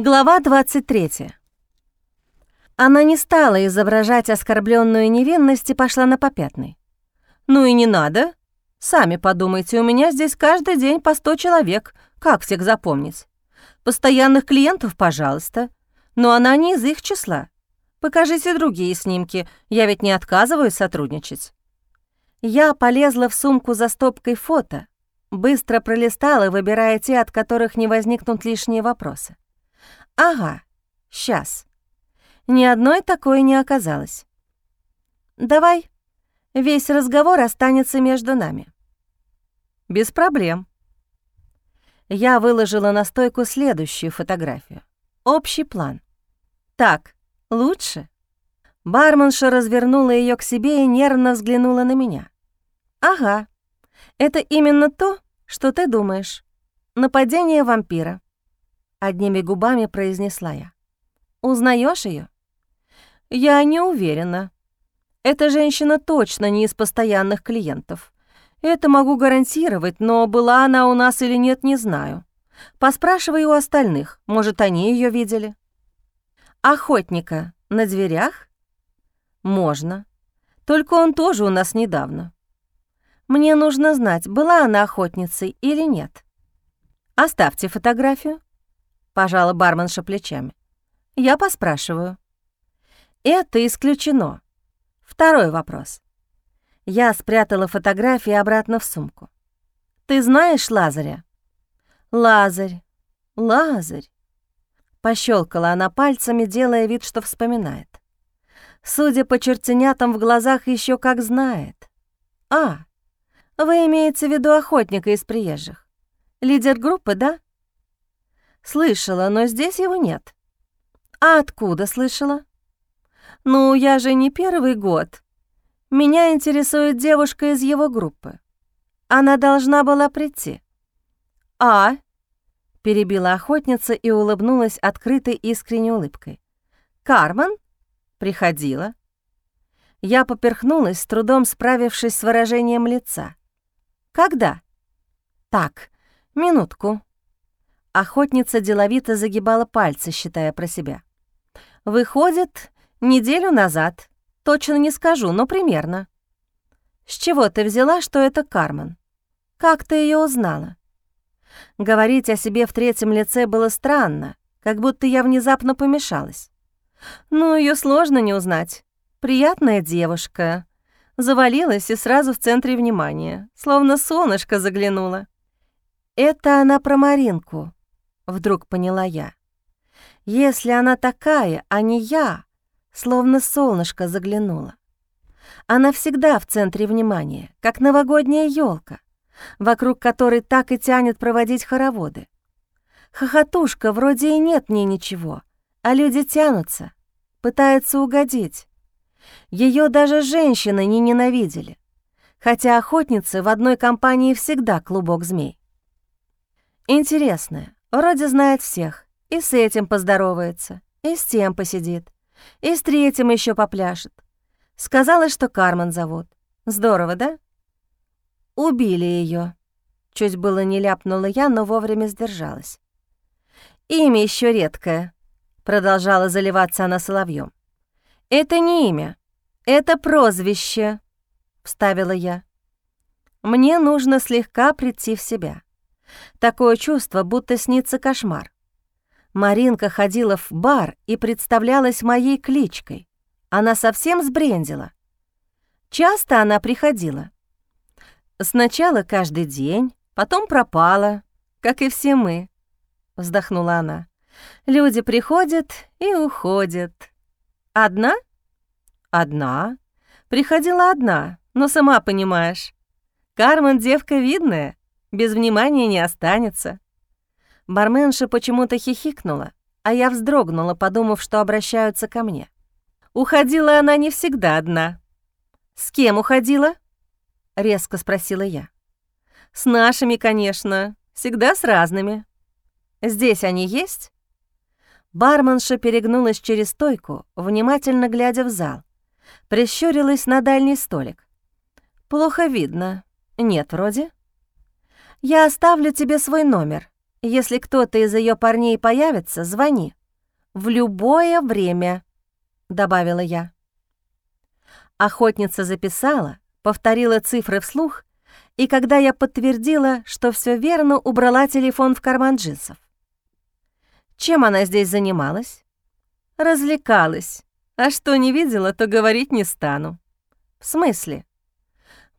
Глава 23. Она не стала изображать оскорбленную невинность и пошла на попятный. «Ну и не надо. Сами подумайте, у меня здесь каждый день по сто человек. Как всех запомнить? Постоянных клиентов, пожалуйста. Но она не из их числа. Покажите другие снимки, я ведь не отказываюсь сотрудничать». Я полезла в сумку за стопкой фото, быстро пролистала, выбирая те, от которых не возникнут лишние вопросы. «Ага, сейчас. Ни одной такой не оказалось. Давай, весь разговор останется между нами». «Без проблем». Я выложила на стойку следующую фотографию. Общий план. «Так, лучше?» Барменша развернула ее к себе и нервно взглянула на меня. «Ага, это именно то, что ты думаешь. Нападение вампира. Одними губами произнесла я. Узнаешь ее? Я не уверена. Эта женщина точно не из постоянных клиентов. Это могу гарантировать, но была она у нас или нет, не знаю. Поспрашивай у остальных, может, они ее видели. Охотника на дверях? Можно. Только он тоже у нас недавно. Мне нужно знать, была она охотницей или нет. Оставьте фотографию пожала барменша плечами. Я поспрашиваю. Это исключено. Второй вопрос. Я спрятала фотографии обратно в сумку. Ты знаешь Лазаря? Лазарь, Лазарь. Пощелкала она пальцами, делая вид, что вспоминает. Судя по чертенятам в глазах, еще как знает. А, вы имеете в виду охотника из приезжих? Лидер группы, да? Слышала, но здесь его нет. А откуда слышала? Ну, я же не первый год. Меня интересует девушка из его группы. Она должна была прийти. А? Перебила охотница и улыбнулась открытой искренней улыбкой. Кармен? Приходила. Я поперхнулась, с трудом справившись с выражением лица. Когда? Так, минутку. Охотница деловито загибала пальцы, считая про себя. «Выходит, неделю назад. Точно не скажу, но примерно». «С чего ты взяла, что это Кармен? Как ты ее узнала?» Говорить о себе в третьем лице было странно, как будто я внезапно помешалась. Ну, ее сложно не узнать. Приятная девушка. Завалилась и сразу в центре внимания, словно солнышко заглянуло. Это она про Маринку вдруг поняла я. Если она такая, а не я, словно солнышко заглянула. Она всегда в центре внимания, как новогодняя елка, вокруг которой так и тянет проводить хороводы. Хохотушка вроде и нет мне ничего, а люди тянутся, пытаются угодить. Ее даже женщины не ненавидели, хотя охотницы в одной компании всегда клубок змей. Интересная, Вроде знает всех, и с этим поздоровается, и с тем посидит, и с третьим еще попляшет. Сказала, что Кармен зовут. Здорово, да? Убили ее. Чуть было не ляпнула я, но вовремя сдержалась. Имя еще редкое, продолжала заливаться она соловьем. Это не имя, это прозвище, вставила я. Мне нужно слегка прийти в себя. Такое чувство, будто снится кошмар. Маринка ходила в бар и представлялась моей кличкой. Она совсем сбрендила. Часто она приходила. Сначала каждый день, потом пропала, как и все мы, вздохнула она. Люди приходят и уходят. Одна? Одна. Приходила одна, но сама понимаешь. Кармен девка видная, без внимания не останется». Барменша почему-то хихикнула, а я вздрогнула, подумав, что обращаются ко мне. Уходила она не всегда одна. «С кем уходила?» — резко спросила я. «С нашими, конечно, всегда с разными. Здесь они есть?» Барменша перегнулась через стойку, внимательно глядя в зал. Прищурилась на дальний столик. «Плохо видно. Нет, вроде». Я оставлю тебе свой номер. Если кто-то из ее парней появится, звони. В любое время», — добавила я. Охотница записала, повторила цифры вслух, и когда я подтвердила, что все верно, убрала телефон в карман джинсов. Чем она здесь занималась? Развлекалась. А что не видела, то говорить не стану. В смысле?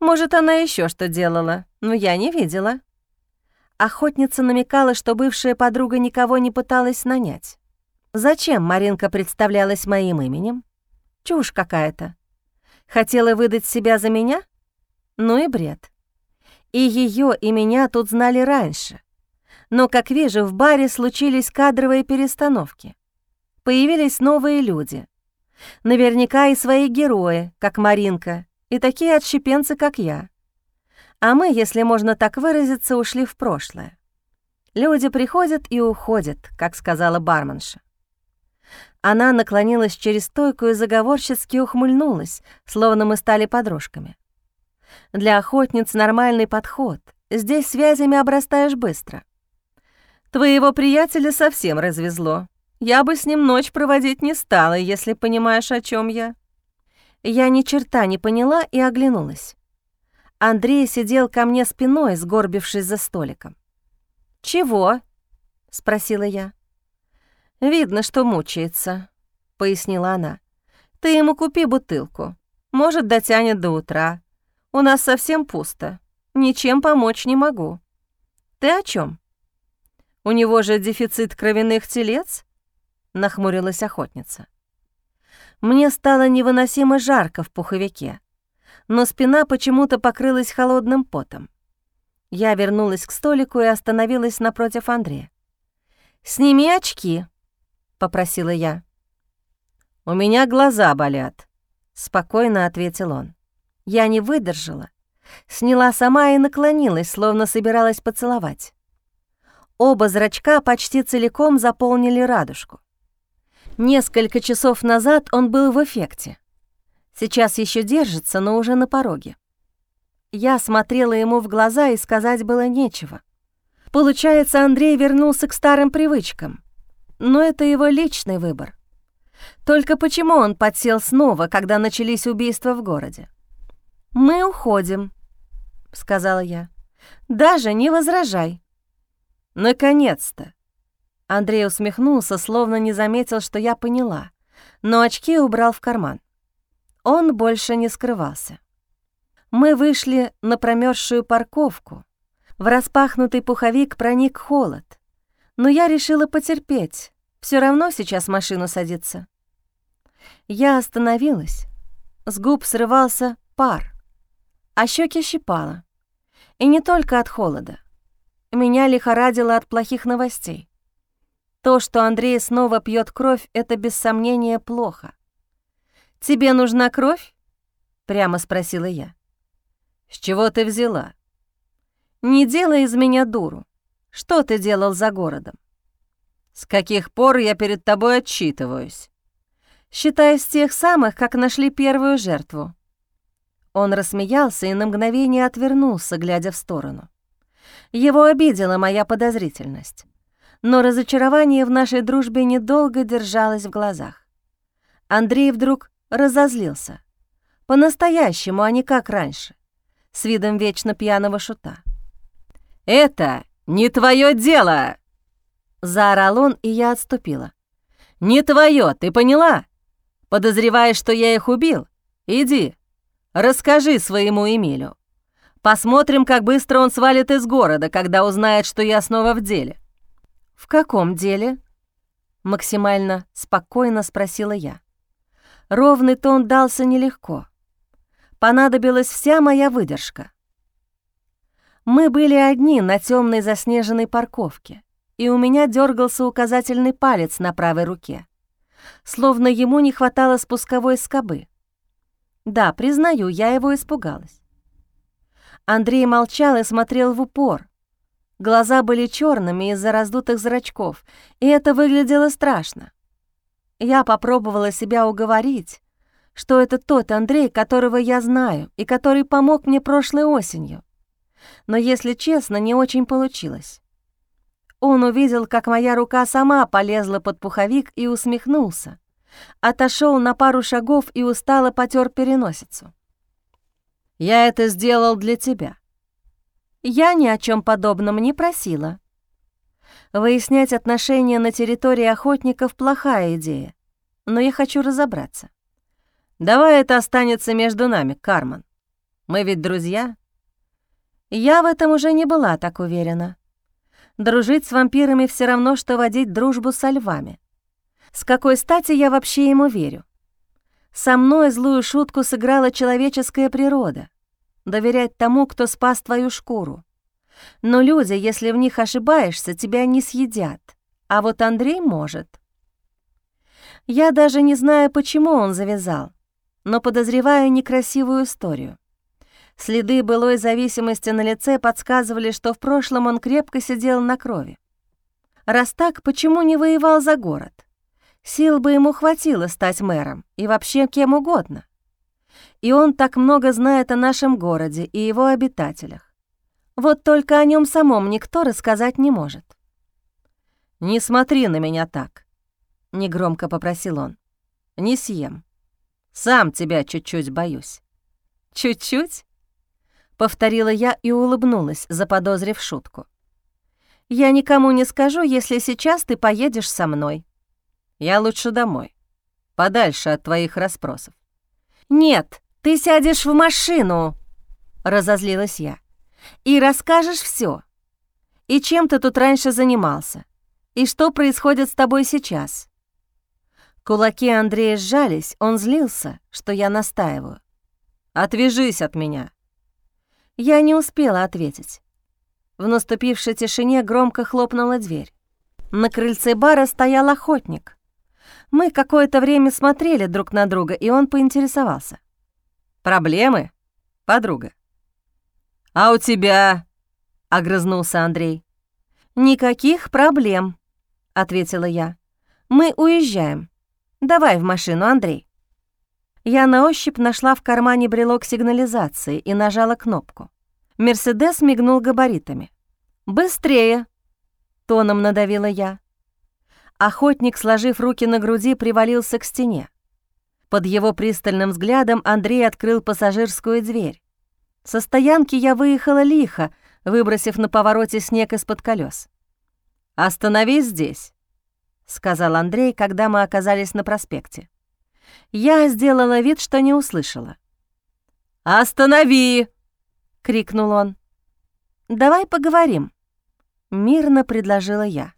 Может, она еще что делала, но я не видела. Охотница намекала, что бывшая подруга никого не пыталась нанять. Зачем Маринка представлялась моим именем? Чушь какая-то. Хотела выдать себя за меня? Ну и бред. И ее, и меня тут знали раньше. Но, как вижу, в баре случились кадровые перестановки. Появились новые люди. Наверняка и свои герои, как Маринка, и такие отщепенцы, как я. А мы, если можно так выразиться, ушли в прошлое. Люди приходят и уходят, как сказала барменша. Она наклонилась через стойку и заговорчески ухмыльнулась, словно мы стали подружками. Для охотниц нормальный подход. Здесь связями обрастаешь быстро. Твоего приятеля совсем развезло. Я бы с ним ночь проводить не стала, если понимаешь, о чем я. Я ни черта не поняла и оглянулась. Андрей сидел ко мне спиной, сгорбившись за столиком. «Чего?» — спросила я. «Видно, что мучается», — пояснила она. «Ты ему купи бутылку. Может, дотянет до утра. У нас совсем пусто. Ничем помочь не могу». «Ты о чем? «У него же дефицит кровяных телец?» — нахмурилась охотница. Мне стало невыносимо жарко в пуховике, но спина почему-то покрылась холодным потом. Я вернулась к столику и остановилась напротив Андрея. «Сними очки», — попросила я. «У меня глаза болят», — спокойно ответил он. Я не выдержала, сняла сама и наклонилась, словно собиралась поцеловать. Оба зрачка почти целиком заполнили радужку. Несколько часов назад он был в эффекте. Сейчас еще держится, но уже на пороге. Я смотрела ему в глаза, и сказать было нечего. Получается, Андрей вернулся к старым привычкам. Но это его личный выбор. Только почему он подсел снова, когда начались убийства в городе? «Мы уходим», — сказала я. «Даже не возражай». «Наконец-то!» Андрей усмехнулся, словно не заметил, что я поняла, но очки убрал в карман. Он больше не скрывался. Мы вышли на промерзшую парковку. В распахнутый пуховик проник холод. Но я решила потерпеть. Все равно сейчас машину садиться. Я остановилась. С губ срывался пар, а щеки щипало. И не только от холода. Меня лихорадило от плохих новостей. То, что Андрей снова пьет кровь, это без сомнения плохо. «Тебе нужна кровь?» — прямо спросила я. «С чего ты взяла?» «Не делай из меня дуру. Что ты делал за городом?» «С каких пор я перед тобой отчитываюсь?» «Считай с тех самых, как нашли первую жертву». Он рассмеялся и на мгновение отвернулся, глядя в сторону. Его обидела моя подозрительность но разочарование в нашей дружбе недолго держалось в глазах. Андрей вдруг разозлился. По-настоящему, а не как раньше, с видом вечно пьяного шута. «Это не твое дело!» Заорал он, и я отступила. «Не твое, ты поняла? Подозреваешь, что я их убил? Иди, расскажи своему Эмилю. Посмотрим, как быстро он свалит из города, когда узнает, что я снова в деле. «В каком деле?» — максимально спокойно спросила я. Ровный тон дался нелегко. Понадобилась вся моя выдержка. Мы были одни на темной заснеженной парковке, и у меня дергался указательный палец на правой руке, словно ему не хватало спусковой скобы. Да, признаю, я его испугалась. Андрей молчал и смотрел в упор, Глаза были черными из-за раздутых зрачков, и это выглядело страшно. Я попробовала себя уговорить, что это тот Андрей, которого я знаю и который помог мне прошлой осенью. Но, если честно, не очень получилось. Он увидел, как моя рука сама полезла под пуховик и усмехнулся. Отошел на пару шагов и устало потер переносицу. «Я это сделал для тебя». «Я ни о чем подобном не просила». Выяснять отношения на территории охотников — плохая идея, но я хочу разобраться. Давай это останется между нами, Карман. Мы ведь друзья. Я в этом уже не была так уверена. Дружить с вампирами все равно, что водить дружбу со львами. С какой стати я вообще ему верю? Со мной злую шутку сыграла человеческая природа. Доверять тому, кто спас твою шкуру. Но люди, если в них ошибаешься, тебя не съедят. А вот Андрей может. Я даже не знаю, почему он завязал, но подозреваю некрасивую историю. Следы былой зависимости на лице подсказывали, что в прошлом он крепко сидел на крови. Раз так, почему не воевал за город? Сил бы ему хватило стать мэром и вообще кем угодно. И он так много знает о нашем городе и его обитателях. Вот только о нем самом никто рассказать не может. «Не смотри на меня так», — негромко попросил он. «Не съем. Сам тебя чуть-чуть боюсь». «Чуть-чуть?» Повторила я и улыбнулась, заподозрив шутку. «Я никому не скажу, если сейчас ты поедешь со мной. Я лучше домой, подальше от твоих расспросов». «Нет, ты сядешь в машину!» — разозлилась я. «И расскажешь все. И чем ты тут раньше занимался? И что происходит с тобой сейчас?» Кулаки Андрея сжались, он злился, что я настаиваю. «Отвяжись от меня!» Я не успела ответить. В наступившей тишине громко хлопнула дверь. На крыльце бара стоял охотник. Мы какое-то время смотрели друг на друга, и он поинтересовался. «Проблемы, подруга?» «А у тебя?» — огрызнулся Андрей. «Никаких проблем», — ответила я. «Мы уезжаем. Давай в машину, Андрей». Я на ощупь нашла в кармане брелок сигнализации и нажала кнопку. Мерседес мигнул габаритами. «Быстрее!» — тоном надавила я. Охотник, сложив руки на груди, привалился к стене. Под его пристальным взглядом Андрей открыл пассажирскую дверь. Со стоянки я выехала лихо, выбросив на повороте снег из-под колес. «Остановись здесь», — сказал Андрей, когда мы оказались на проспекте. Я сделала вид, что не услышала. «Останови!» — крикнул он. «Давай поговорим», — мирно предложила я.